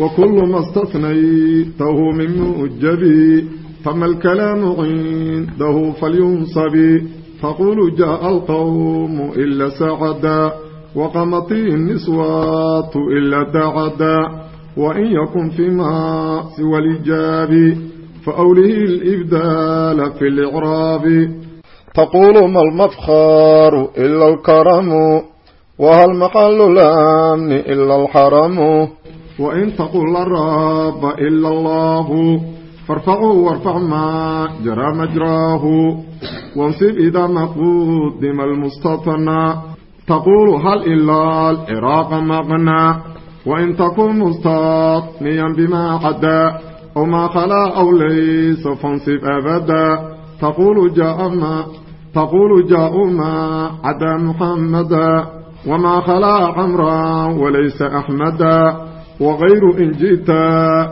وكل ما استثنيته من مؤجبي فما الكلام عنده فلينصب فقول جاء القوم إلا سعدا وقمت النسوات إلا دعدا وإن يكن فيما سوى الإجاب فأوله الإبدال في الإعراب تقول ما المفخار إلا الكرم وهل محل الأمن إلا الحرم wain taqula raaba ila allaahu farfacu warfac maa jaraa majraahu wansib idaa maqudima almustahnaa taquulu hal ilaa alciraaqa maqnaa wain takun mustatniyan bimaa cadaa aw maa khalaa aw laysa fansib abadaa taquulu jaamaa taquulu jaa'umaa cadaa muxamada wamaa khalaa camraa walaysa axmada عمرا وليس أحمدا وغير إن جئت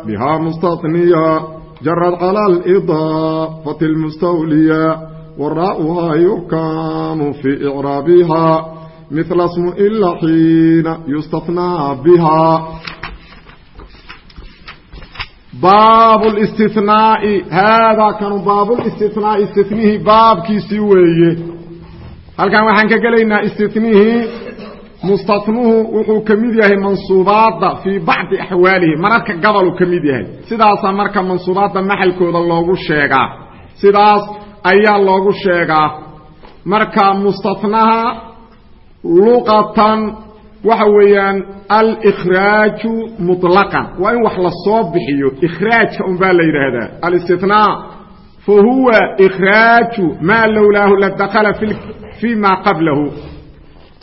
بها مستثنيا جرت على الإضافة المستولية وراءها يحكم في إعرابها مثل اسم إلا حين يستثنى بها باب الاستثناء هذا كان باب الاستثناء استثنيه باب كي سويه هل mustanuhu wuxuu ka mid yahay mansuubaadda fii bacdi axwaalihi mararka gabaluu ka mid yahay. Sidaasaa marka mansuubaadda maxalkooda loogu sheegaa sidaas ayaa loogu sheegaa. Marka mustanaha luqatan waxa weeyaan alkhraaju muطlaqan waa in wax la soo bixiyo ikhraajka un baa la yidhaahdaa. Alstinaa fa huwa ikhraaju maa lowlaahu la dakala fii qablahu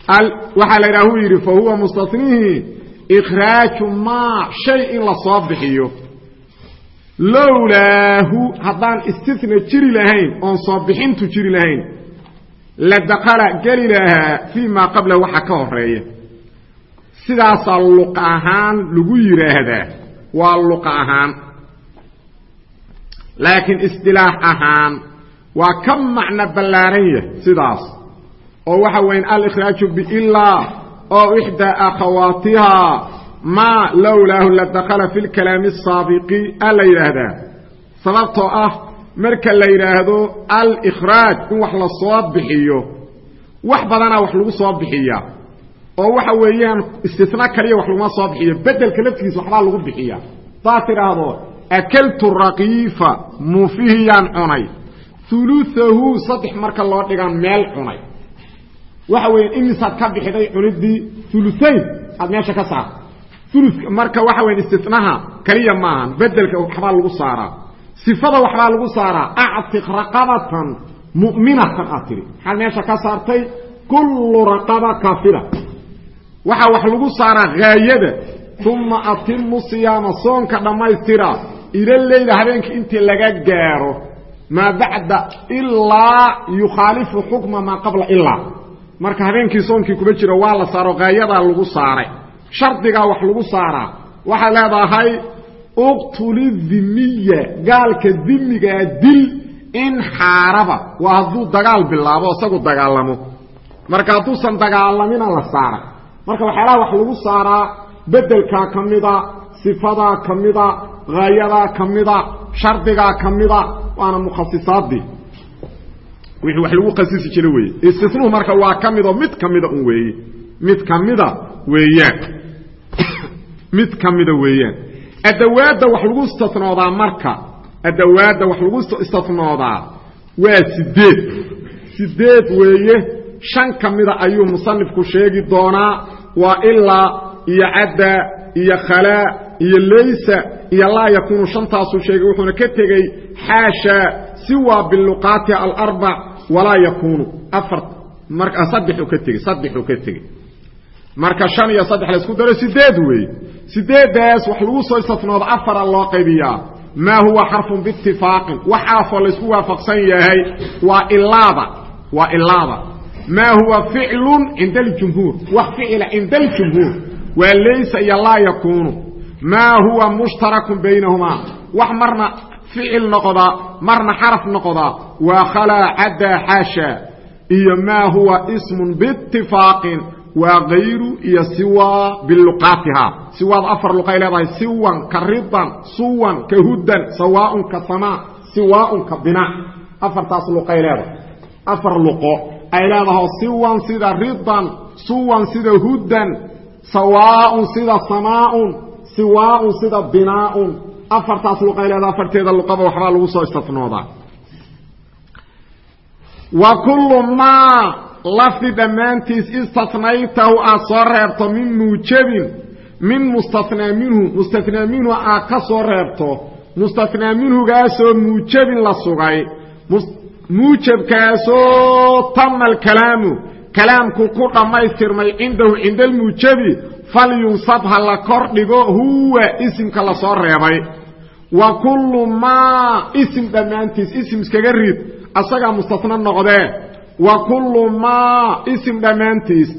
waxaa la yidhaha uu yidhi fa huwa mustanihi ikhraaju maa shay in la soo bixiyo. Lowlaahu haddaan istina jiri lahayn oon soo bixintu jiri lahayn la dakala geli lahaa fii maa qablahu waxa ka horreeya sidaasaa luqa ahaan lagu yidhaahdaa waa luqa ahaan. Laakiin isdilaax ahaan waa ka macno ballaaran yahay sidaas oo waxa weya alkhraaju bilaa oo ixdaa akhawaatiha maa lowlaahu la dakala fi lkalaami asaabiqi a la yidhaahdaa sababtoo ah marka la yidhaahdo alkhraaj in wax la soo bixiyo wax badanaa wax lagu soo bixiya oo waxa weeyaan istisna kaliya wax laguma soo bixiyo bedelka laftigiisa waxbaa lagu bixiya saad tidhaahdo akaltu raqiifa muufihiyaan cunay. Uluahu saddex marka loo dhigaan meel cunay waxa weya imisaad ka bixiday cunidii uluayn aad meesha ka saarta ulu marka waxa weya istinaha kaliya maahan bedelka waxbaa lagu saaraa. Sifada waxbaa lagu saaraa actiq raqabatan mu'minatan aad tidhi. Maxaad meesha ka saartay? Kullu raqaba kafira waxaa wax lagu saaraa haayada uma atimu siyaama soonka dhammaystira ila leyla habeenka intii laga gaaro maa bacda ilaa yukhaalifu xukma maa qabla ilaa marka habeenkii soonkii kuma jiro waa la saaro haayadaa lagu saaray. Shardigaa wax lagu saaraa. Waxaad leedahay uqtuli dhimiya gaalka dimigaa dil in xaaraba. Waa hadduu dagaal bilaabo isagu dagaalamo. Marka hadduusan dagaalamina la saaray marka waxyaalaha wax lagu saaraa bedelkaa ka mida sifadaa ka mida haayadaa ka mida shardigaa ka mida waana mukhasisaadii wixii wax lagu khasisi jira weeye. Istisnuhu marka waa ka midoo mid ka mida un weeye. Mid ka mida weeyaan. Mid ka mida weeyaan. Adawaadda wax lagu istatnoodaa marka adawaadda wax lagu istatnoodaa waa sideed sideed weeye. Shan ka mida ayuu musanifku sheegi doonaa. Waa ilaa iyo cadda iyo khalaa iyo laysa iyo laa yakuunu shantaasuu sheegay wuxuuna ka tegey xaasha siwa biluqaati alarbac walaa yakuunu. Afar markaa saddexuu ka tegey saddexuu ka tegey. Marka shan iyo saddex la daro sideed weeye sideeddaas wax lagu soo istafnoodo afara loo qaybiyaa. Maa huwa xarfun biitifaaqin wax xarafoo laysku waafaqsan yahay waa ilaada waa ilaada maa huwa ficlun cinda aljumhuur? Wax ficila cinda aljumhuur? Waa laysa iyo laa yakuunu maa huwa mushtarakun baynahumaa wax marna ficil noqdaa marna xaraf noqdaa waa khalaa caddaa xaasha iyo maa huwa ismun biitifaaqin waa kayru iyo siwa biluqaatihaa siwaada afar luqay leedahay. Siwan ka ridan suwan ka hudan sawaaun ka samaa siwaaun ka binaa afartaas luqay leedahay. Afar luqo. Ay leedaho siwan sida ridan suwan sida hudan sida samaaun siwaaun sida binaaun. Afartaas luqay leedaha afarteeda luqaba waxbaa lagu soo istafnoodaa. Wa kullu maa lafdi dhammaantiis istanaytahu aad soo reebto min muujabin min mustanaa minhu. Mustanaa minhu aad ka soo reebto mustanaa minhugaasoo muujabin la sugay. Muujabkaasoo tama alkalaamu kalaamku ku dhammaystirmay cindahu cinda almuujabi falyunsab ha la kor dhigo huwa isimka la soo reebay. Wa kullu maa isim dhammaantiis isim iskaga rid asagaa mustasna noqdee. Wa kullu maa isim dhammaantiis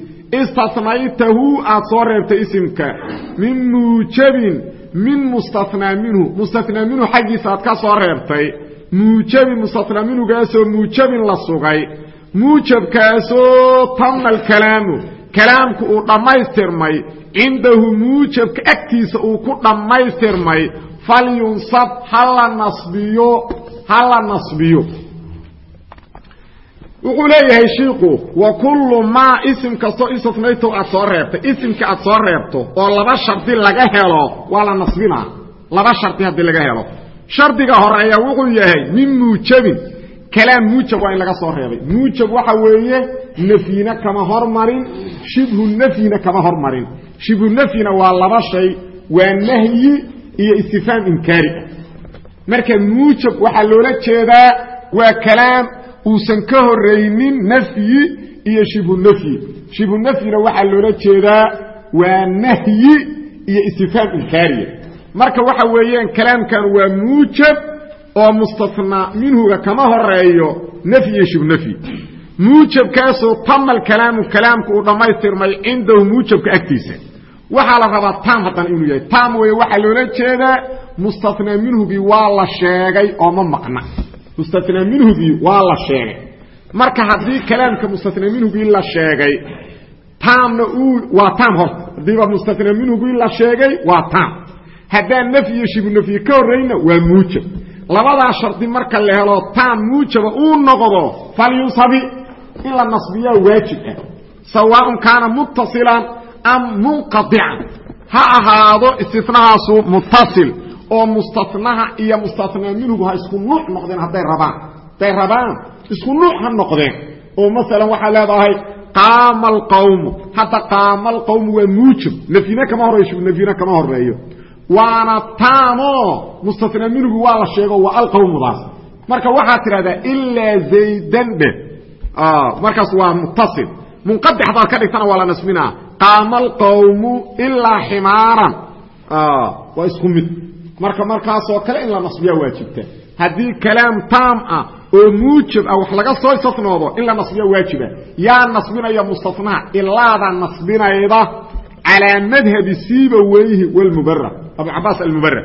istanaytahu aad soo reebtay isimka. Min muujabin min mustanaa minhu mustanaa minhu xaggiisa aad ka soo reebtay. Muujabin mustanaa minhugaasoo muujabin la sugay. Muujabkaasoo tama alkalaamu kalaamku uu dhammaystirmay cindahu muujabka agtiisa uu ku dhammaystirmay falyunsab hala nasbiyo hala nasbiyo. Wuxuu leeyahay shiiku wa kullu maa isim kastoo istinaytow aad soo reebtay isimka aad soo reebto oo laba shardi laga helo waa la nasbinaa. Laba shardi haddii laga helo. Shardiga horreeya wuxuu yahay min muujabin. Kalaam muujab waa in laga soo reebay. Muujab waxa weeye nafyina kama hormarin shibhu nafyina kama hormarin. Shibhu nafyina waa laba shay waa nahyi iyo istifhaam inkaari marka muujab waxaa loola jeedaa waa kalaam uusan ka horaynin nafyi iyo shibhu nafyi. Shibhu nafyina waxaa loola jeedaa waa nahyi iyo istifhaam inkaariya marka waxa weeyaan kalaamkan waa muujab oo mustanaa minhuga kama horeeyo nafyi iyo shibhu muujabkaasoo tamal kalaamu kalaamku uu dhammaystirmay cindahu muujabka agtiisa. Waxaa la rabaa tam haddana inuu yahay. Tam weeye waxaa loola jeedaa mustanaa minhugii waa la sheegay oo ma maqna. Mustanaa minhugii waa la sheegay. Marka haddii kalaamka mustanaa minhugii la sheegay taamna waa taam horta haddiiba mustanaa minhugii la sheegay waa taam. Haddaan nafyi iyo shibu nafyi ka horrayna waa muujab. Labadaa shardi marka la helo taam muujaba uu noqdo falyunsabi in la nasbiyaa waajib ah sawaaun kaana muttasilan am munqadican ha ahaado istinahaasu muttasil oo mustanaha iyo mustanaa minhugu ha isku nuuc noqdeen hadday rabaan hadday rabaan isku nuuc ha noqdeen oo masalan waxaa leedahay qaama alqawmu hadda qaama alqawmu waa muujab nafyina kama horreyo nafyina kama horeeyo waana taamo mustanaa minhugu waa la sheego waa alqawmudaas marka waxaad tidhahdaa ilaa zaydan dheh markaas waa muttasil. Munqadi hadaad ka dhigtana waa la nasbinaa qaama alqawmu ilaa ximaaran. Waa isku mid. Marka markaasoo kale in la nasbiyaa waajibta haddii kalaam taam ah oo muujab ah wax laga soo istinoodo in la nasbiya waajiba yaa nasbinaya mustanaha ilaada nasbinayda calaa madhabi siiba weyhi wlmubara abu cabaas almubara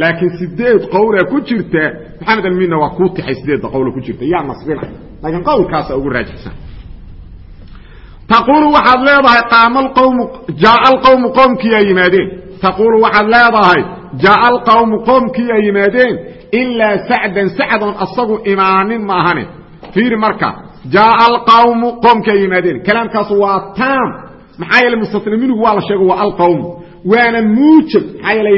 laakiin sideed qowlaa ku jirta maxamed alminna waa kuu tixay sideedda qowla ku jirta. Yaa nasbinaya laakiin qowlkaasa ugu raajixsan taquulu waxaad leedahay qaama alqawmu jaaa alqawmu qoomkiiyaa yimaadeen. Taquulu waxaad leedahay jaaa alqawmu qoomkiiyaa yimaadeen ilaa sacdan sacdoon asagu imaanin maahane fiiri marka jaaa alqawmu qoomkiiyaa yimaadeen. Kalaamkaas waa taam. Maxaa yeele mustatna minhu waa la sheego waa alqawmu waana muujab maxaa yeele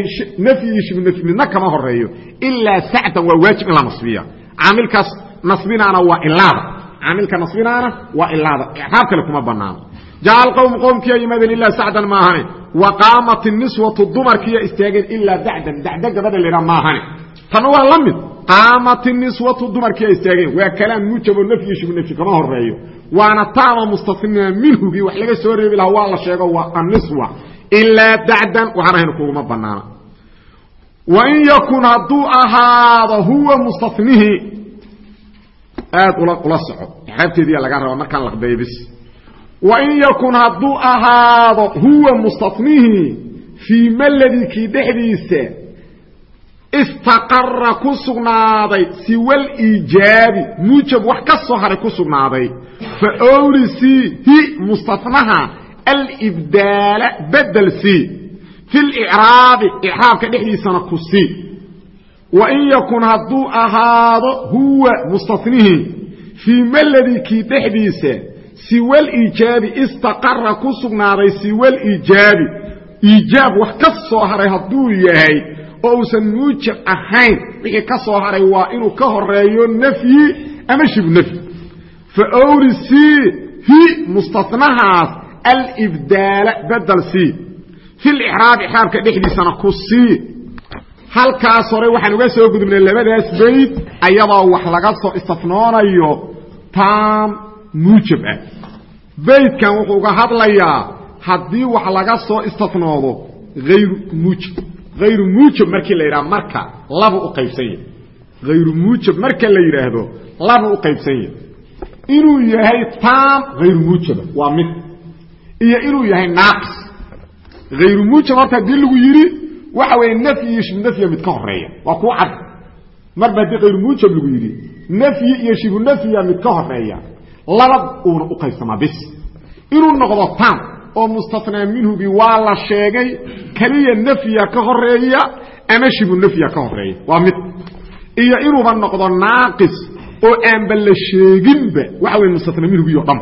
nafyi iyo shibhu nafyi midna kama horeeyo ilaa sacdan waa waajib in la nasbiya. Caamilkaas nasbinaana waa ilaada caamilka nasbinaana waa ilaada icraab kale kuma banaano jaa alqawmu qowmkiya yimaadeen ilaa sacdan maahane. Wa qaamat niswatu dumarkiya istaageen ilaa dacdan. Dacda gabadha laydhaa maahane. Tanna waa la mid. Qaamat niswatu dumarkii ay istaageen. Waa kalaam muujabo nafyi shibu nafyi kama horeeyo waana taama mustahnaa minhugii wax laga soo reebi lahaa waa la sheego waa anniswa. Ilaa dacdan waxaan ahayn kuguma banaana aad ula soco. Raabteediya laga raba markaan laqbeeyo bis wain yakun hadduu ahaado huwa mustanihii fii maladii kii dhexdiisa istaqara ku sugnaaday siwal iijaabi muujab wax ka soo haray ku sugnaaday. Fa owrisihi mustanaha alibdaala bedel sii fi licraabi icraabka dhexdiisana ku sii wain yakun hadduu ahaado huwa mustanihii fii maladii kii dhexdiisa siwal iijaabi istaqara ku sugnaaday siwal iijaabi iijaab wax ka soo haray hadduu yahay oo uusan muujab ahayn wixii ka soo haray waa inuu ka horeeyo nafyi ama shibu nafyi. Fa owrisii hi mustanahaas alibdaala bedel sii. Fi licraab icraabka dhexdiisana ku sii halkaas hore waxaan uga soo gudubnay labadaas bayd ayadoo wax laga soo istafnoonayo taam muujab ah. Baydkan wuxuu uga hadlayaa haddii wax laga soo istafnoodo hayru muujab. Hayru muujab markii la yidhaha marka laba u qaybsan yahy hayru muujab marka la yidhaahdo laba u qaybsan yahy inuu yahay taam hayru muujaba waa mid. Iyo inuu yahay naaqis. Hayru muujab horta haddii lagu yidhi waxa weeye nafyi nafyiga mid ka horreeya waa kuu cad. Marba haddii hayru muujab lagu yidhi nafyi iyo shibu mid ka horreeya laba uuna u qaybsamaa bis. Inuu noqdo taam oo mustanaa minhugi waa la sheegay keliya nafyiga ka horreeya ama shibu ka horreeya waa mid. Iyo inuuba noqdo naaqis oo aanba la sheeginba waxa weye mustanaa minhugi o dhan.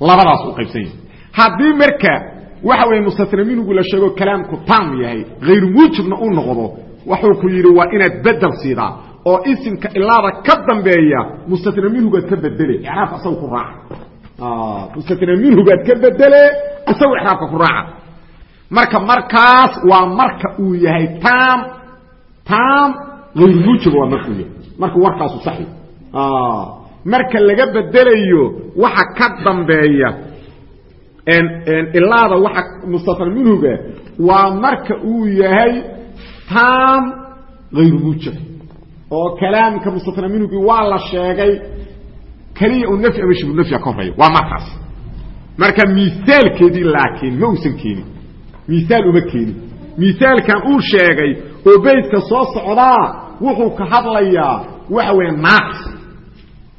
Labadaas u qaybsan yahay. Haddii marka waxa mustanaa minhugu la sheego kalaamku taam yahay hayru muujibna uu noqdo wuxuu ku yidhi waa inaad bedel siidaa oo isimka ilaada ka dambeeya minhugaad ka bedele icraabka asaga ku raaca. Mustanaa minhugaad ka bedele isagu icraabka ku raaca. Marka markaas waa marka uu yahay taam taam hayru muujib waa markuu marka warkaasu saxi. Marka laga bedelayo waxa ka dambeeya ilaada waxa mustanaa minhuga waa marka uu yahay taam hayru muujib oo kalaamka mustanaa minhugi waa la sheegay keliya uu nafyi ama shibu nafyiga ka horreeya waa markaas. Marka miaalkeedii laakiin ma uusan keenin. Miaal uma keenin. Miaalkan uu sheegay oo beydka soo socdaa wuxuu ka hadlayaa waxa weeye naaqis.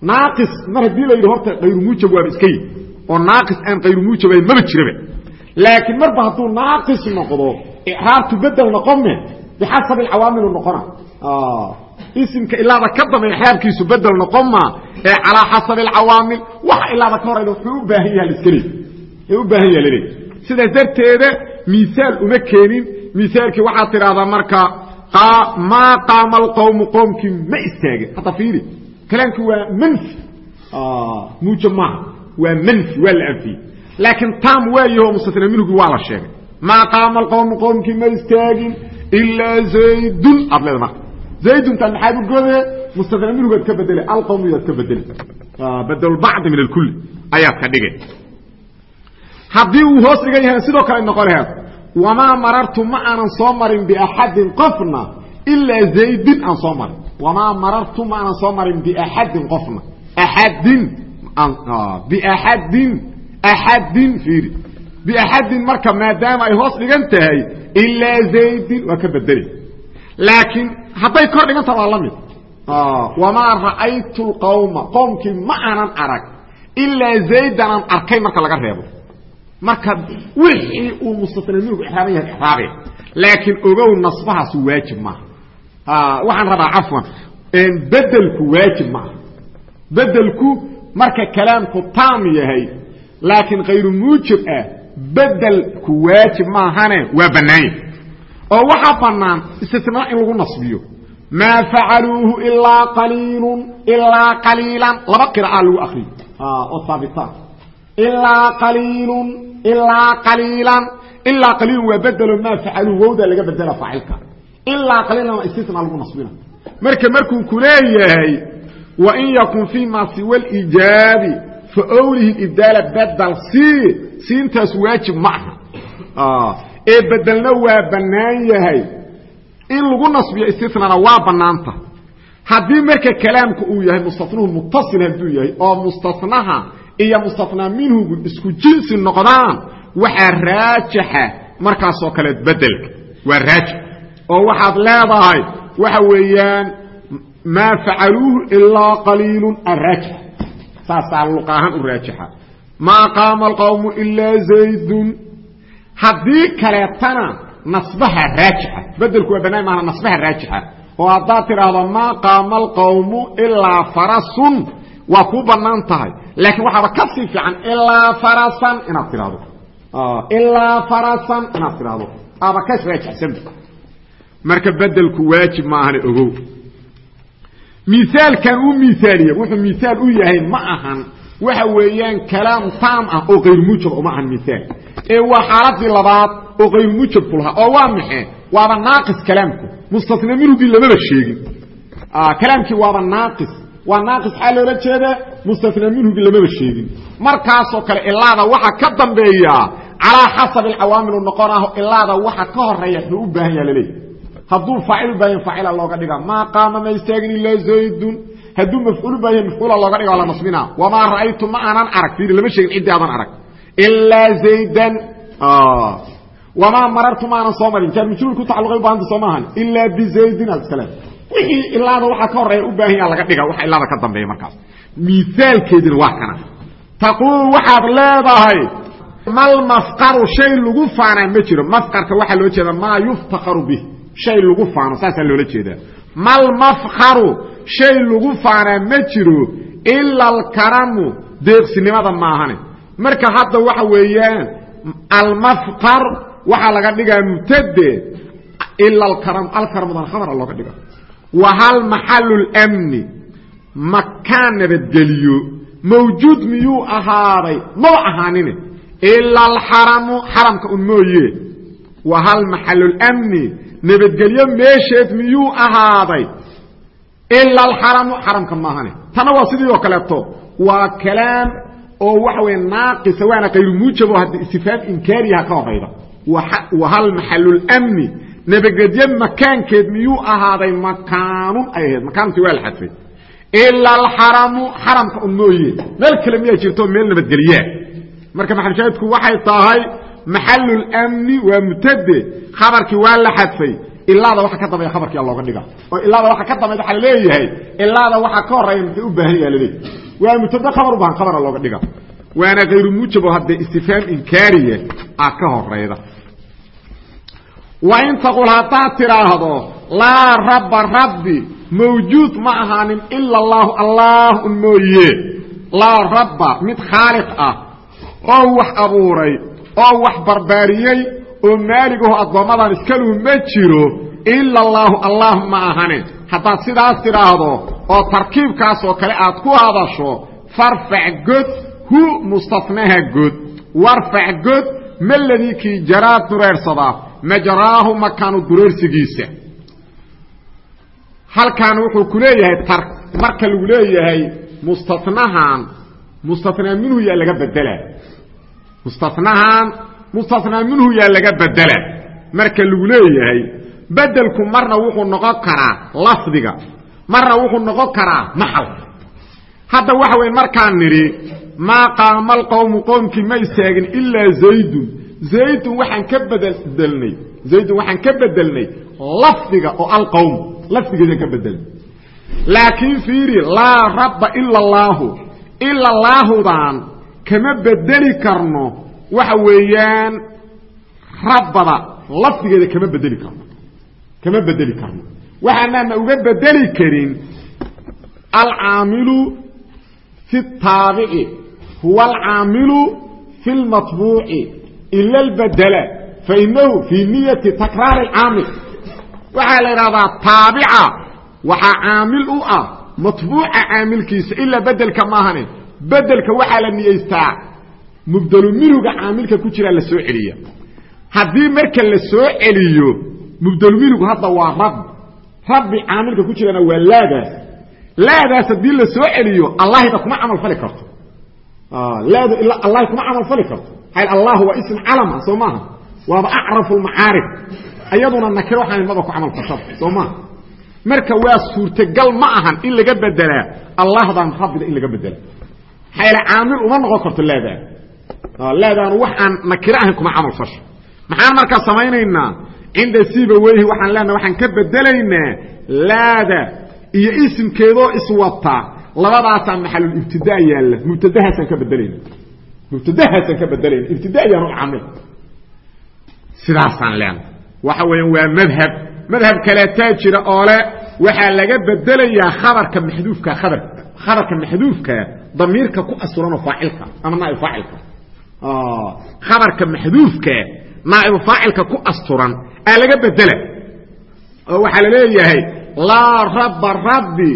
Naaqis mar haddii la yidhi horta kayru muujab waaba iska yid oo naaqis aan kayru muujabayn maba jiraba laakiin marba hadduu naaqis noqdo icraabtu bedel noqome bixasabi alcawaamilu noqona. Isimka ilaada ka dambe ixraabkiisu bedel noqoma ee calaa xasabi alcawaamil waxa ilaada ka horayda wuxuu u baahan yaha laska leey. U baahan yaha laleey sidaas darteeda miaal uma keenin. Miaalkii waxaad tidhahdaa marka maa qaama alqowmu qowmkii ma istaagin. Hadda fiiri kalaamkii waa manfi. Muujab maaha waa manfi waa la anfiyey. Laakiin taam waayaho mustatna minhugii waa la sheegay. Maa qaama alqowmu qowmkii ma istaagin ilaa zaydun. Aad leeda marka. Zayduntan maxaad u godee mustatna minhugaad ka bedele alqowmiyaad ka bedele. Badlbacdi min alkulli ayaad ka dhigay haddii uu hoos dhigan yahay sidoo kale laheed wamaa marartu ma aanan soo marin biaxadin qofna ilaa zaydin aan soo marin. Wamaa marartu ma aanan soo marin biaxadin qofna. Axadin biaxadin axadin fiiri. Biaxadin marka maadaama ay hoos dhigan tahay ilaa zaydin waa ka bedeli. Laakiin hadday kor dhiganta waa la mid. Wamaa ra'aytu lqawma qowmkii ma aanan arag ilaa zaydanaan arkay marka laga reebo. Marka wixii uu mustatna minhu ixraaban yahay ixraabe. Laakiin ogow nasbahaas waajib maaha. Waxaan rabaa marka kalaamku taam yahay laakiin kayru muujib ah bedelku waajib maahane waa bannaanya oo waxaa bannaan istisnaa in lagu nasbiyo. Maa facaluuhu ilaa qaliilun ilaa qaliilan. Laba qira'a lagu akriyo oo haabitaan ilaa qaliilun ilaa qaliilan. Ilaa qaliilun waa bedelo maa facaluuhu wowdaa laga bedela faacilka. Ilaa qaliilana istisna lagu nasbina. Marka markuu ku leeyahay wain yakun fii ma siwa اlijaabi faowlihi ibdaala badal sii siintaas waajib ma aha. Ee bedelna waa bannaan yahay. In lagu nasbiyo istinana waa bannaanta. Haddii marka kalaamku uu yahay mustanuhu mutasil hadduu yahay oo mustanaha iyo mustanaa minhugu isku jinsi noqdaan waxaa raajaxa markaasoo kale bedelka waa raajix. Oo waxaad leedahay waxa weeyaan maa facaluuhu ilaa qaliilu araajix saasaa luqa ahaan u raajixa maa qaama alqawmu ilaa zaydun haddii kaleetana nasbaha raajixa bedelku waa banaan maana nasbaha raajixa oo haddaad tidhaahdo maa qaama alqawmu ilaa farasun waa kuu bannaan tahay laakiin waxaaba ka sii fiican ilaa farasan inaad tidhahdo ilaa farasan inaad tidhahdo aba kas raajixsanba marka bedelku waajib ma ahana ogow miaalkan uu miaaliye wuxuu miaal u yahay ma ahan waxa weeyaan kalaam taam ah oo kayrmujab uma ahan miaal ee waa xaaladii labaad oo kayrmujabku lahaa oo waa maxe waaba naaqis kalaamku. Mustasna minhugii lamaba sheegin. Kalaamkii waaba naaqis. Waa naaqis xaa loola jeeda mustasna minhugii lamaba sheegin. Markaasoo kale ilaada waxa ka dambeeya calaa xasabi alcawaamil u noqon aho ilaada waxa ka horreeya wuxuu u baahan yaha laleeyahy hadduu faacil baahan faacila looga dhiga. Maa qaama ma istaagin ilaa zaydun. Hadduu mafcuul baahan mafcuula looga dhiga la nasbina wamaa ra'aytu ma aanan arag? Fiiri lama sheegin ciddii aadan arag. Ilaa zaydan. Wamaa marartu maanan soo marin. Jaar majruur ku tacalluqay baahanta soo maahan ilaa bizaydin aad iskale wixii ilaada waxa ka horreeya u baahan yaha laga dhiga waxa ilaada ka dambeeya markaas. Miaalkeedina waa kana. Taquul waxaad leedahay mal mafqaru shay lagu faanaa ma jiro. Mafqarka waxaa loo jeeda maa yuftaqaru bih shay lagu faano saasaa loola jeedaa. Mal mafkaru shay lagu faanaa ma jiro ila alkaramu deeqsinimada maahane. Marka hadda waxa weeyaan almafqar waxaa laga dhigaa mubtade ila alkaram alkaramudan khabara looga dhiga wa hal maxalu lmni makaan nabadgeliyo mawjuud miyuu ahaaday maba ahaanine. Ila alxaramu xaramka un mooye. Wa hal maxalu lmni nabadgelyo meesheed miyuu ahaaday? Ila alxaramu xaramka maahane. Tana waa sidii oo kaleeto. Waa kalaam oo waxa weye naaqisa waana kayru muujabo haddi istifaam inkaariyaha ka horayda wa hal maxalulmni nabadgelyo makaankeed miyuu ahaaday? Makaanun ay ahayd. Makaanuntii waa la xadfay. Ila alxaramu xaramka un mooye meel kale miyaa jirto meel nabadgelyaa marka maxalshaahidku waxay tahay maxalulmni waa mutade khabarkii waa la xadfay. Ilaada waxa ka dambeeya khabarkia looga dhiga. Oo ilaada waxa ka dambeya waxaa la leeyahay ilaada waxa ka horreeya muxuu u baahan yaha laleeyahy waa mutade khabar u baahan khabara looga dhiga. Waana kayru muujabo haddee istifaam inkaariya ah ka horeyda wa in taqul haddaad tidhaahdo laa rabba rabbi mawjuud ma ahaanin ila allahu allah un mooye. Laa rabba mid khaaliq ah oo wax abuuray oo wax barbaariyey oo maaligaho addoommadan iskaluhu ma jiro ila allaahu allah ma ahane. Haddaad sidaas tidhaahdo oo tarkiibkaas oo kale aad ku hadasho farfac god hu mustafnaha god. Warfac god maladii kii jaraad dureersadaa majraahu makaanu dureersigiisa halkan wuxuu ku leeyahay marka lagu leeyahay mustanahan mustanaa minhu yaa laga bedela mustanahan mustanaa minhu yaa laga bedela marka lagu leeyahay bedelku marna wuxuu noqon karaa lafdiga marna wuxuu noqon karaa maxalka hadda waxa weye markaan nidhi maa qaama alqowmu qowmkii ma istaagin ilaa zaydun. Zaydun waxaan ka bedelnay zaydun waxaan ka bedelnay lafdiga oo alqowm lafdigeedaan ka bedelnay laakiin fiiri laa rabba ila allaahu ila allaahudan kama bedeli karno waxa weeyaan rabbada lafdigeeda kama bedeli karno kama bedeli karno waxaanaana uga bedeli karin alcaamilu fi الtaabici huwa alcaamilu fi اlmaطbuuci ila اlbadela fainahu fii niyati takraari اcaamil waxaa la idhahdaa taabica waxaa caamil u ah maطbuuca caamilkiisa ilaa bedelka maahane bedelka waxaa la niyeystaa mubdelu minhuga caamilka ku jiraa la soo celiya. Haddii marka la soo celiyo mubdelminhu hadda waa rabbi rabbi caamilka ku jirana waa laadaas. Laadaas haddii la soo celiyo allahida kuma camal fali karto laadu ila allahi kuma camal fali karto. Hayl allah waa ism calama soo maaha waaba acrafu lmacaarif ayaduna nakiro waxaan maba ku camal fashada soo maaha marka waa suurtagal ma ahan in laga bedelaa allahdan rabbida in laga bedela hayla caamil uma noqon karto laadaan. Laadaan wax aan nakiro ahayn kuma camal fasho. Maxaan markaa samaynaynaa? Cinda siiba weyhi waxaan leenaha waxaan ka bedelaynaa laada iyo isimkeedoo iswata. Labadaasaa maxalulibtidaa yaalla mubtadahaasaan ka bedelayna mubtadahaasaan ka bedelayna ibtida yaan u caamil. Sidaasaan leenaha waxa weeyaan waa madhab. Madhab kaleetaa jira oo le waxaa laga bedelayaa khabarka maxduufka abar khabarka maxduufka damiirka ku asuranoo faacilka ama naaib faacilka. Khabarka maxduufka naa'ibu faacilka ku asturan aa laga bedela. Oo waxaa la leeyahay laa rabba rabbi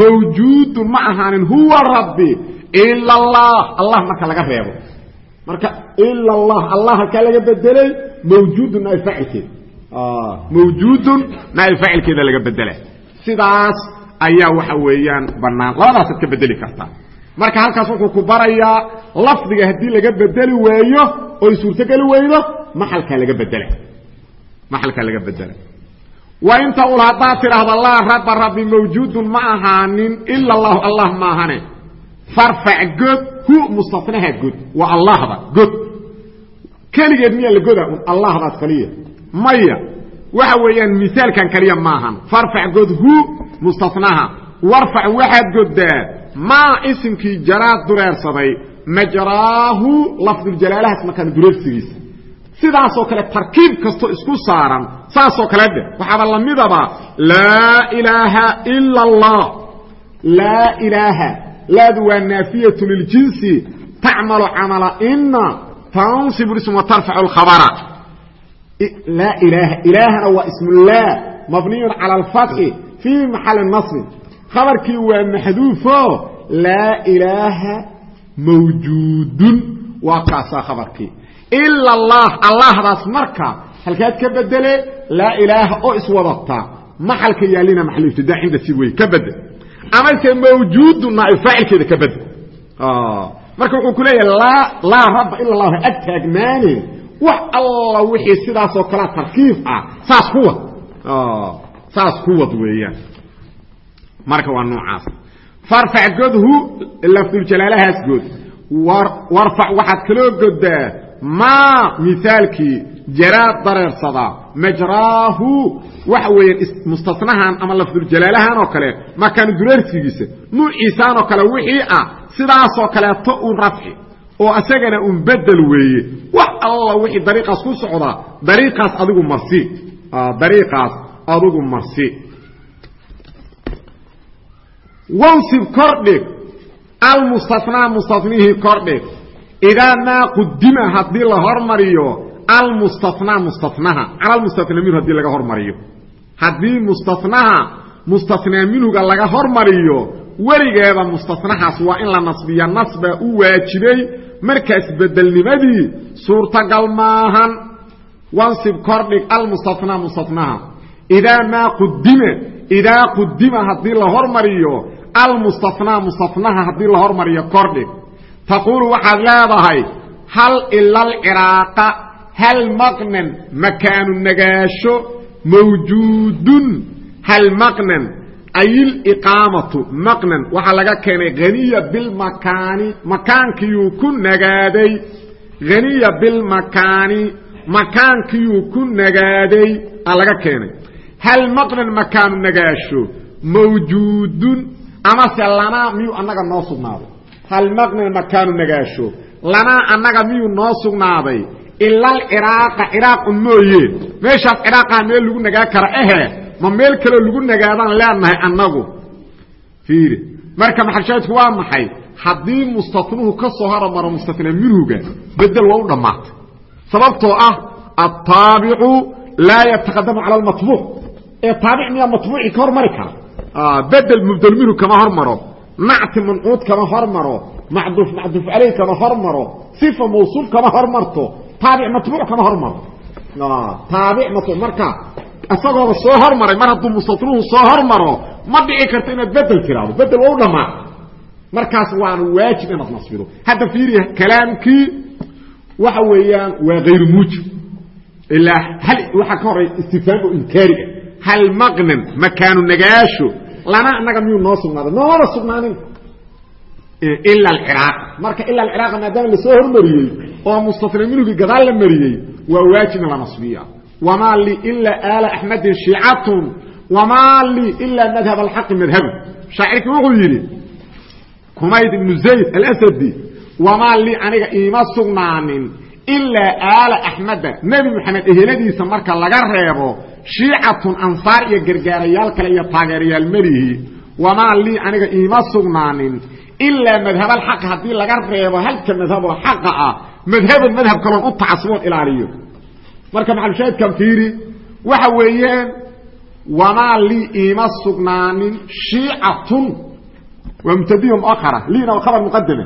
mawjuudun ma ahaanin huwa rabbi ila allah. Allah marka laga reebo. Marka ila allah allah halkaa laga bedelay mawjuudun naaib faacilkeeda. Mawjuudun naaib faacilkeeda laga bedela. Sidaas ayaa waxa weeyaan bannaan. Labadaasaad ka bedeli kartaa. Marka halkaas wuxuu ku barayaa lafdiga haddii laga bedeli waayo oy suurtogeli weydo maxalkaa laga bedela maxalkaa laga bedela wa inta ul haddaad tidhaahda laa rabba rabbi mawjuudun ma ahaanin ila allahu allah maahane farfac god hu mustanaha god waa allahda god. Keligeed miyaa la goda un allahdaas kaliya. Maya waxa weeyaan misaalkan kaliya maahan. Farfac god hu mustanaha warfac waxaad goddaa maa isimkii jaraad dureersaday majraahu lafduljalaalahaas markaan dureersigiisa. Sidaasoo kale tarkiib kastoo isku saaran saasoo kale dhe waxaaba lamidaba laa ilaaha ila allah laa ilaaha. Laadu waa naafiyatu liljinsi tacmalu camala ina tansibu ism wa lkhabara ilaahana waa ismullah mabniyun cala alfatxi fii maxali nasbin khabarkii waa maxduufo laa ilaaha mawjuudun waa kaasaa khabarkii ila allah allahdaas marka halkaad ka bedele laa ilaaha oo iswadata maxalka yaalina maxalibtida cinda si wey ka bedel amase mawjuudu naaib faacilkeeda ka bedel marka wuxuu ku leeyahay laa rabba ila allah ag taagnaane wax alla wixii sidaasoo kalea tarkiif ah saas ku wad. Saas ku wad weeyaan. Marka waa noocaas. Farfac godhu lafduljalaalahaas god. Warfac waxaad kaloo godaa maa mithaalkii jaraad dareersada majraahu waxa weeyaan mustasnahan ama lafduljalaalahan oo kale makaanu dureersigiisa nuuciisaan oo kale wixii ah sidaasoo kaleeto un rafci oo isagana un bedel weeye. Wax alla wixii dariiqaas ku socdaa dariiqaas adigu marsi dariiqaas adigu marsi wansib kordhig almustanaa mustanihii kordhig idaa maa qudima haddii la hormariyo almustanaa mustanaha cala almustana minhu laga hormariyo. Haddii mustanaha mustanaa minhuga laga hormariyo weligeeda mustanahaas waa in la nasbiya. Nasbaa u waajibay. Markaas bedelnimadii suurtagal maahan. Wansib kordhig almustanaa mustanaha idaa maa qudima idaa qudima haddii la hormariyo almustanaa mustanaha haddii la hormariyo kordhig. Taquulu waxaad leedahay hal ila alciraaqa hal maqnan makaanu nagaasho mawjuudun hal maqnan ayiliqaamatu maqnan waxaa laga keenay haniya bilmakaani makaankiyuu ku nagaaday. Haniya bilmakaani makaankiyuu ku nagaaday aa laga keenay. Hal maqnan makaanu nagaasho? Mawjuudun amase lanaa miyuu annaga noo sugnaaday? Hal maqnan makaanu nagaasho? Lanaa annaga miyuu noo sugnaaday? Ilal ciraaqa ciraaqun mooye. Meeshaas ciraaqaa meel lagu nagaa kara ehe ma meel kaloo lagu nagaadaan leenahay annagu? Fiiri. Marka maxalshaadku waa maxay? Haddii mustanuhu ka soo hormaro mustatna minhuga bedel waa u dhammaatay sababtoo ah ataabicu laa yataqadamu cala almatbuuc. Ee taabic miyaa matbuuci ka hormari kara? Bedel mubdel minhu kama hormaro. Nacti mancuud kama hormaro. Macduuf macduuf caleyh kama hormaro. Sifa mawsuuf kama hormarto. Taabic matbuuc kama hormaro. Taabic matbuuc. Marka isagooba soo hormaray mar hadduu mustatnuhu soo hormaro ma dhici karto inaad bedel tiraahdo. Bedel waa u dhamaa. Markaas waana waajib inaad nasbido. Hadda fiiriya kalaamkii waxa weeyaan waa hayru muujib. Ilaa hal waxaa ka horay istifhaam oo inkaariga hal maqnan makaanu nagaasho lana anaga miyuu noo sugnaaday? Noomada sugnaanin. Ila alciraaq marka ila alciraaq maadaama la soo hormariyey oo mustafna minhugii gadaal la mariyey waa waajib in la nasbiya wamaa lii ila aala axmedin shiicatun wamaa lii ila madhab alxaqi madhabu shaacirkii wuxuu yidhi kumayd ibnu zayd alasadi wamaa lii aniga iima sugnaanin ilaa aala axmeda nebi moxamed eheladiisa marka laga reebo shiicatun ansaar iyo gargaarayaal kale iyo taageerayaal melihi wamaa lii aniga iima sugnaanin ilaa madhab alxaq haddii laga reebo halka madhaboo xaqa ah marka maxalushaahidkan fiiri waxa weeyaan wamaa lii iima sugnaanin shiicatun waa mubtadiyo muahara liina waa khabar muqadame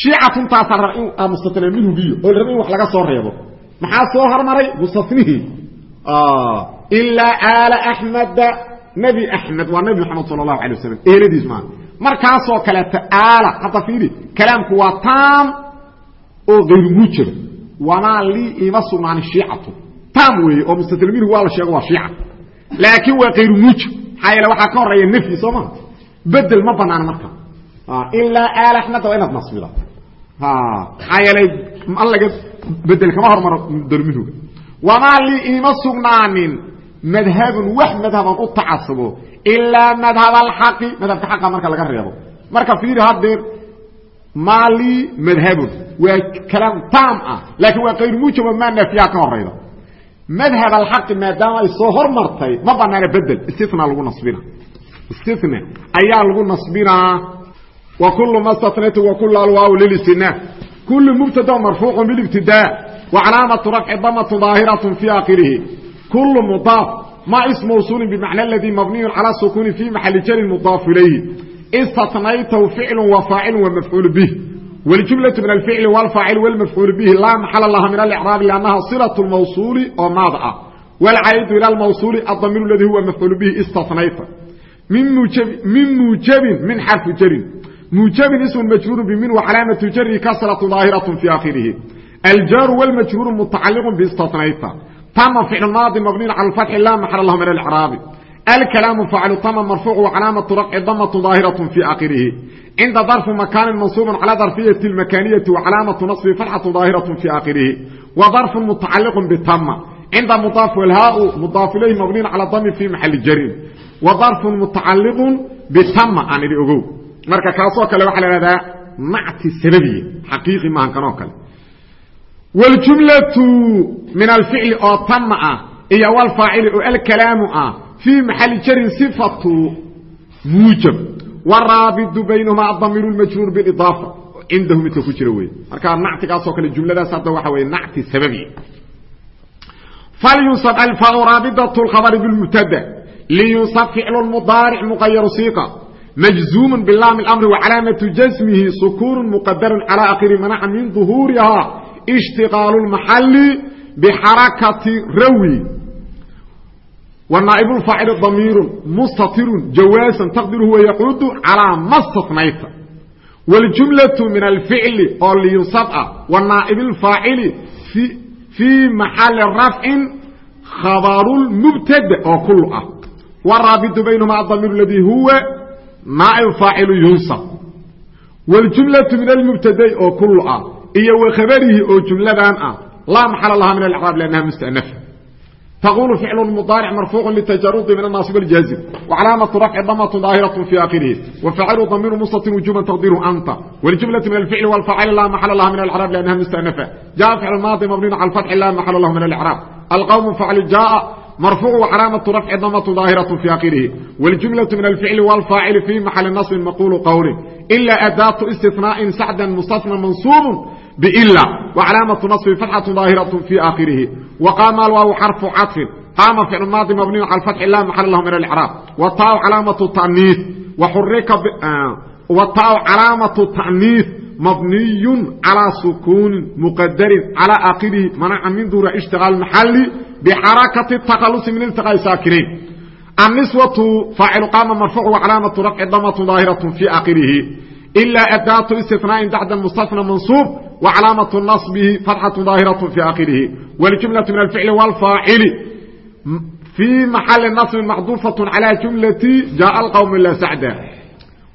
shiicatun taasaa raba in mustatna minhugiyo oo la raba in wax laga soo reebo. Maxaa soo hormaray? Mustatnihii ilaa aala axmeda nebi axmed waa nebi moxamed sala allahu alay wasalam eeladiis maa markaasoo kaleeta aala hadda fiiri kalaamku waa taam oo hayru muujaba wamaa lii iima sugnaanin shiicatun taam weeye oo mustatna minhu waa la sheego waa shiica. Laakiin waa hayru muujab maxaa yeele waxaa ka horreeya nafyi soo maa bedel ma banaana marka. Ilaa aal axmeda waa inaad nasbida. Maxaa yeelay allaga bedel kama hormaro dormihuga wamaa lii iima sugnaanin. Madhabun wax madhaban u tacasubo ilaa madhab alxaqi. Madhabka xaqa marka laga reebo. Marka fiiri hadeer maa lii madhabun waa kalaam taam ah. Laakiin waa kayr muujabo maa naafiyaha ka horayda madhab alxaqi maadaama ay soo hormartay ma banaana bedel istina lagu nasbina. Istina ayaa lagu nasbinaa wa kulu ma statnaytu wa kulu alwaaw lilistinaa kulu mubtada marfuucu bilibtidaa wa calaamatu rafci damatu daahiraة fi akhirihi kulu mudaaf. Ma ism mawsuuli bimacna aladii mabniyu cala sukuuni fi maxali jarin mudaaf ilayhi istatnaytahu ficlu wa faacilu wa mafcuul bih wاljumlaة min alficli wاlfaacil wاlmafcuul bihi laa maxala laha min alicraabi lannaha silaة اlmawsuuli oo maad ah wاlcaidu ilى اlmawsuuli adamiir اladii huwa mafcuul bihi istatnayta min muujabin min xarfi jarin muujabin ism majruur bimin wcalaamaةu jari kasraة daahiraة fi akhirihi aljaaru wاlmajhuuru mutacaliq bistatnayta tama ficl maadi mabniyn calى اfatxi laa maxala lah min alcraabi alkalaamu faaclu tama marfuuc wcalaamaةu rafci damaة daahiraة fi akhirihi cinda darfu makaanin mansuubu calى darfiyati اlmakaniyati wcalaamaةu naصbi fatxaة daahiraة fi akhirihi wa darfu mutacaliq bitama cinda mudaaf wlhaau mudaaf ilayhi mabniyn calى dami fi maxali jarin wa darfu mutacaliq bitama aan idhi ogow marka kaasoo kale waxaa la hahdaa nacti sababiya xaqiiqi maahan kanoo kale wاljumlaةu min alficli oo tama ah iyo wlfaacili oo alkalaamu ah fii maxali jarin sifatu muujab waraabidu baynahumaa adamiiru majruur biidaafa cindahu midka ku jira wey markaa nactigaasoo kale jumladaas hadda waxa wey nacti sababi falyunsab alfau raabidatu lkhabari bilmubtada liyunsab ficlu mudaaric muqayaru siiqa majzuumun bilaami اlamri wacalaamatu jasmihi sukuunu muqadarun cala akhiri manaca min duhuurihaa ishtiqaalu lmaxali bixarakati rawi wanaaib اfaacil damiiru mustatirun jawaasan taqdiru huwa yacuudu calىa ma statnayta wاljumlaة min alficli oo liyunsab ah wanaaib اfaacili fii maxali rafcin khabaru mubtada oo kul ah waraabidu baynahuma adamiir ladii huwa naaib faacilu yunsab wاljumlaةu min almubtadai oo kul ah iyo wakhabarihi oo jumladan ah laa maxala laha min alcraab lannaha mustanafa taqulu ficlu mudaaric marfuucu litajarudi min annaasib aljaazim wacalaamatu rafci damatu daahiraة fi akhirihi wafaacilu damiru mustatir wujuban taqdiru anta wاljumlaةu min alficli wاlfaacili laa maxala laha min alcraab lannaha mustanafa jaءa ficl maadi mabniin cala alfatxi laa maxala lahu min alcraab alqwm faclu jaءa مرفوع وcلاaمة رفع dmة ظاahiرة في akhرihi والجuملة من الفعل والفاaciل في محل نصب مقول qول إلا أdاة استثناء سعدا مستثنى منصوب بإلا وcلاaمة نصب فتحة ظاahiرة في akhرihi وقام الواaو xرف caطف قاma فعل ماaضي مبني على الفتح لا محل لh من الإعراب وtاء cلاaمة تأنيiث وtاء cلاaمة تأنيiث mabniy calى sukuuni mqadari calى akhirihi manaca min duura ishtiqaal maxali bxarakati takhalusi min iltiqاai saakiriin النسوة فاaciل قاma مرفوع وcلاaمة رفع dmة ظاahiرة في akhirihi إلا أdاة استثناء بعد مستثنى منصوب وcلاaمة نصبه فتحة ظاahiرة في akhirihi والجuملة من الفعل والفاaciل في محل نصب مxdوفة على جuملة جاء الqوم لا سعدا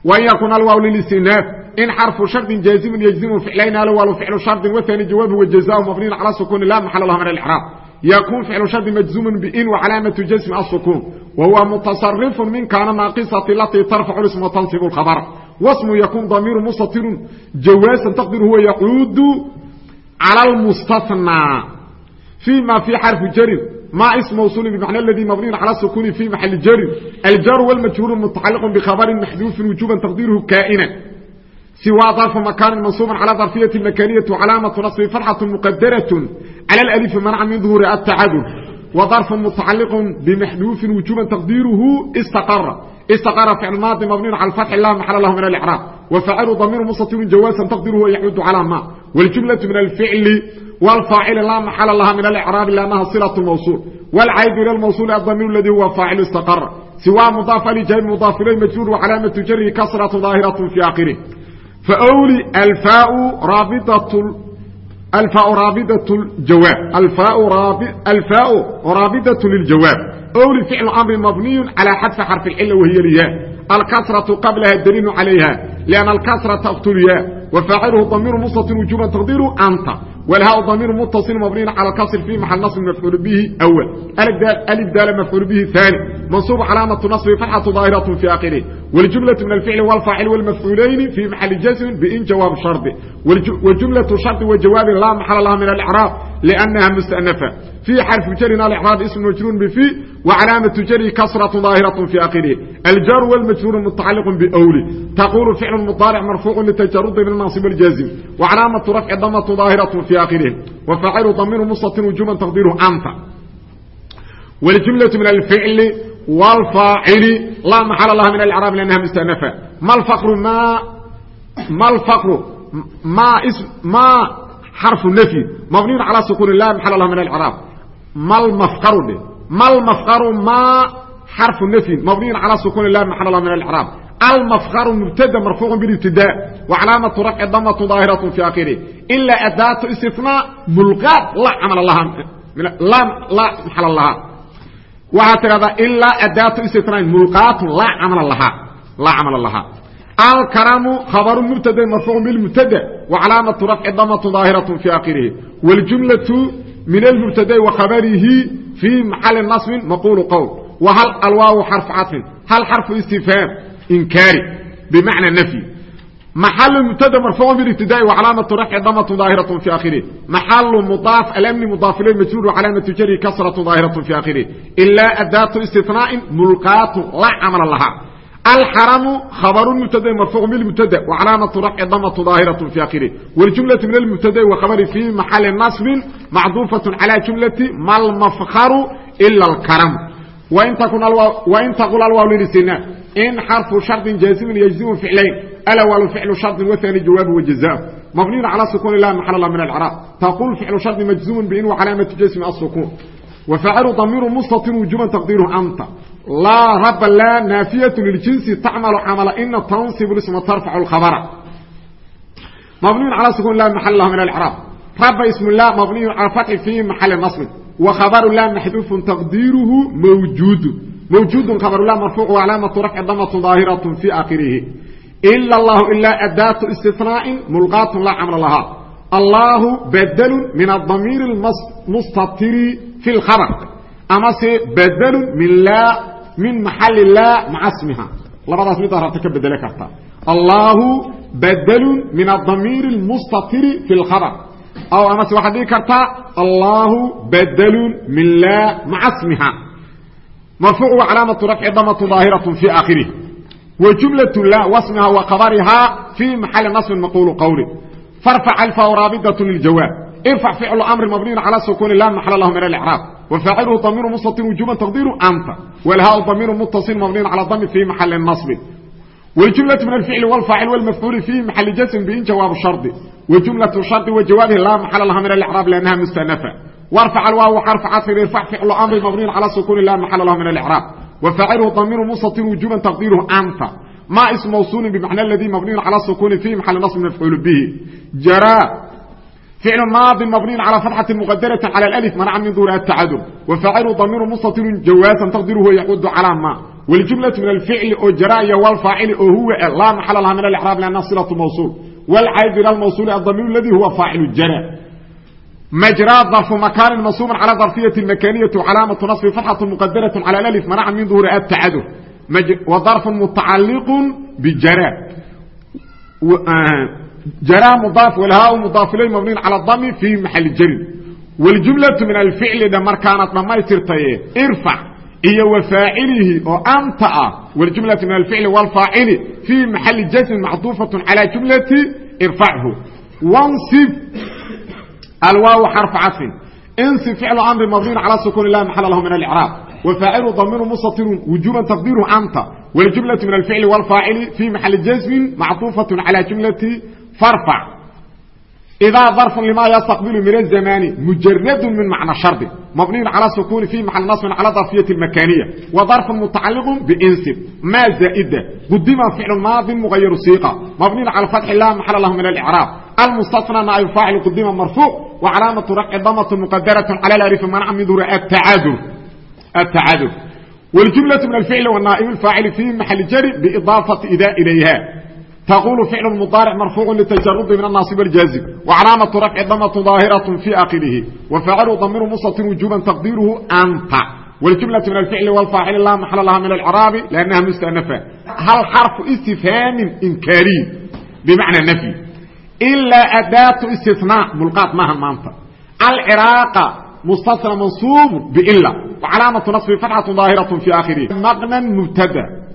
وأن يkون الواو للاستئناف in xرفu شhaرط جاaزم يجزم فعلayn alwal فعل شhaرط وثاني جawاaب وجزاء مبني على سكون لا محل لh من الإعراب يكون فعل شhaرط مجزوم بإن وعلاaمة جسم السكون وهو متصرف من كان ناقصة التي ترفع الاسم وتنصب wasmu yakun damiiru mustatirun jawaasan taqdir huwa yacuudu cala almustanaa fii ma fii xarfi jarin. Ma ism mawsuuli bimacna aladii mabniyun cala sukuuni fii maxali jarin. Aljaaru walmajhuuru mutacaliqun bikhabarin maxduufin wujuuban taqdiiruhu kaa'ina siwaa darfa makaanin mansuuban cala darfiyati makaaniyatu calaamatu nasbi farxatu muqadaraة cala alif manaca min duhuuri atacadul وظرف متعلق بمحذوف وجوبا تقديره استقر استقر فعل ماضي مبني على الفتح لا محل له من الإعراب وفعل ضمير مستتر جوازا تقديره يعود على ما والجملة من الفعل والفاعل لا محل لها من الإعراب لأنها صلة الموصول والعيد إلى الموصول الضمير الذي هو فاعل استقر سواء مضاف لجار مضاف إليه مجرور وعلامة جره كسرة ظاهرة في آخره فأولي الفاء رابطة الفاء رابطة الجواب الفاء رابط الفاء رابطة للجواب أولي فعل أمر مبني على حذف حرف العلة وهي الياء الكسرة قبلها الدليل عليها لأن الكسرة تقتل الياء وفاعله ضمير مستتر وجوبا تقديره أنت والهاء ضمير متصل مبني على الكسر في محل نصب مفعول به أول ألف دال مفعول به ثاني منصوب علامة نصب فتحة ظاهرة في آخره والجملة من الفعل والفاعل والمفعولين في محل جزم بإن جواب شرط والجملة شرط وجواب لا محل لها من الإعراب لأنها مستأنفة في حرف جرنا الإعراب اسم مجرور بفي وعلامة جره كسرة ظاهرة في آخره الجر والمجرور متعلق بأولي تقول فعل مضارع مرفوع لتجرد بالناصب الجازم وعلامة رفع ضمة ظاهرة في آخره وفاعل ضمير مستتر وجوبا تقديره أنت والجملة من الفعل والفاعل لا محل لها من الإعراب لأنها مستأنفة ما الفقر ما ما الفقر ما اسم ما حرف النفي مبني على سكون الله محل لها malmafkru ma xarfu nafyin mabniyun calaa sukuuni lahi maxalla min alcraab almafkru mubtada marfuucu bilibtida wa calaamatu rafci damatu daahiratu fi akhirih ilaa adaatu istinaa mulqaad laa camal laa maxala lahaa waxaa tidhahdaa ilaa adaatu istinaain mulqaatun laa camal lahaa alkaramu khabaru mubtada marfuucu bilmubtada wa calaamatu rafci damatu daahiratu fi akhirih wاljumlaةu min almubtada wa khabarihi fii maxali nasbin maquulu qowl wa hal alwaawu xarfu cadfin hal xarfu istifhaam inkaari bimacna nafyi محل مبتدا مرفوع بالابتداء وعلامة رفع ضمة ظاهرة في آخره محل مضاف الأمن مضاف إليه مجرور وعلامة جره كسرة ظاهرة في آخره إلا أداة استثناء ملقاة لا عمل لها الحرم خبر مبتدا مرفوع بالمبتدا وعلامة رفع ضمة ظاهرة في آخره والجملة من المبتدا وخبر في محل نصب معطوفة على جملة ما المفخر إلا الكرم وإن تكون الواو وإن تقول الواو للاستثناء إن حرف شرط جازم يجزم فعلين الأول فعل شرط والثاني جواب وجزاء مبني على سكون الله محل الله من العراق تقول فعل شرط مجزوم بإن وعلامة جسم السكون وفعل ضمير laa rabba laa naafiyatu liljinsi tacmalu camala ina tansibu isma tarfacu lkhabara mabniyun calaa sukuun laa maxal lahu min alcraab rabba ismu laa mabniyun cala fatxi fii maxali nasbin wa khabaru laa maxduufun taqdiiruhu mawjuudun mawjuudun khabarulaa marfuuc wacalaamatu rafci damatun daahiratu fii aakhirihi ila allahu ilaa adaatu istinaa'in mulqaatun laa camla lahaa allahu badlun min adamiiri mustatiri fi lkhabar amase badlun min laa أما سي بدل من لا من محل لا مع اسمها لبدا اسمي طهرتك بدل كرتا الله بدل من الضمير المستطر في الخبر أو أما سي واحد كرتا الله بدل من لا مع اسمها مرفوع وعلامة رفع ضمة ظاهرة في آخره وجملة لا واسمها وخبرها في محل نصب مقول قوله فارفع الفا رابطة للجواب ارفع فعل أمر مبني على سكون لا محل له من الإعراب وفاعله ضمير مستطير وجوبا تقديره أنت والهاء ضمير متصل مبني على الضم في محل النصب wاljumlaة min alficli wاlfaacil wاlmafcuuli fiihi maxali jasm bin jawaab shardi wajumlaة shardi wajawaabihi laa maxala laha min alcraab lannaha mustanafa warfac alwaaw xarfa caطfin irfac ficlu amri mabniin calى sukuni la maxala lahu min alcraab wafaaciluhu damiru mustatir wujuban taqdiiruhu anta ma ism mawsuuli bmacna اladii mabniyu calى sukuni fihi maxali naصb mafcuul bihi jara فعل ماض مبني على فتحة مقدرة على الألف منع من ظهور التعدل وفاعل ضمير مستتر جوازا تقديره يعود على ما والجملة من الفعل أو جراء والفاعل أو هو لا محل لها من الإعراب لأنها صلة موصول والعيد إلى الموصول الضمير الذي هو فاعل الجراء مجرى ظرف مكان منصوب على ظرفية المكانية وعلامة نصب فتحة مقدرة على الألف منع من ظهور التعدل وظرف متعلق بجراء jara mdaaf wlhaa mdaaf ilay mabniin calى dami fii maxali jarin wاljumlaةu min alficli dha markaanad dhammaystirtaye irfac iyo wafaacilihi oo anta ah wاljumlaةu min alficli wاlfaacili fii maxali jasmin macduufaة calى jumlati irfachu wansib alwaaw xarfu caطfin insib ficlu amri mabniin calى sukun la maxala lahu min alcraab wfaacilu damiru mustatirun wujuban taqdiiruhu anta wاljumlaةu min alficli wاlfaacili fii maxali jasmin macduufaة calى jumlati farfac idaa darfu limaa yastaqbilu min azamaani mujaradu min macna shardi mabniyun cala sukuuni fi maxal nasbin cala darfiyati makaniya wa darfun mutacaliqun biinsib maa zaa'ida qudima ficlu maadin mugayaru siiqa mabniyun cala fatxi laa maxala lahu min alicraab almustasna naaibu faacil qudima marfuuc wa calaamatu rafci damatu muqadaratun cala larifi manca min duhuri atacadur atacadur wاljumlaة min alficli wanaa'ib اfaacili fi maxali jari biidaafati ida ilayha تقول فعل مضارع مرفوع للتجرد من الناصب الجازم وعلامة رفع ضمة ظاهرة في آخره وفاعل ضمير مستتر وجوبا تقديره أنت والجملة من الفعل والفاعل لا محل لها من العراب لأنها مستأنفة هل حرف استفهام إنكاري بمعنى النفي إلا أداة استثناء ملقات مها مانتا العراق مستثنى منصوب بإلا وعلامة نصب فتحة ظاهرة في آخره مغنى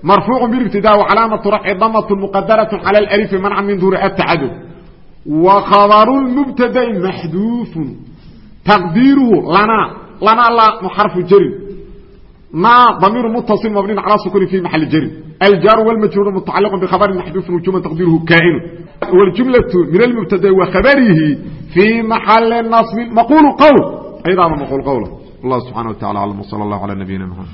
مبتدا مرفوع بالابتداء وعلامة رفع ضمة مقدرة على الألف منع من ظهور التعدد وخبر المبتدا محذوف تقديره لنا لنا لا حرف جر ما ضمير متصل مبني على سكون في محل جر الجار والمجرور متعلق بخبر محذوف وجوبا تقديره كائن والجملة من المبتدا وخبره في محل نصب مقول قول أيضا مقول قوله الله سبحانه وتعالى علم وصلى الله على نبينا محمد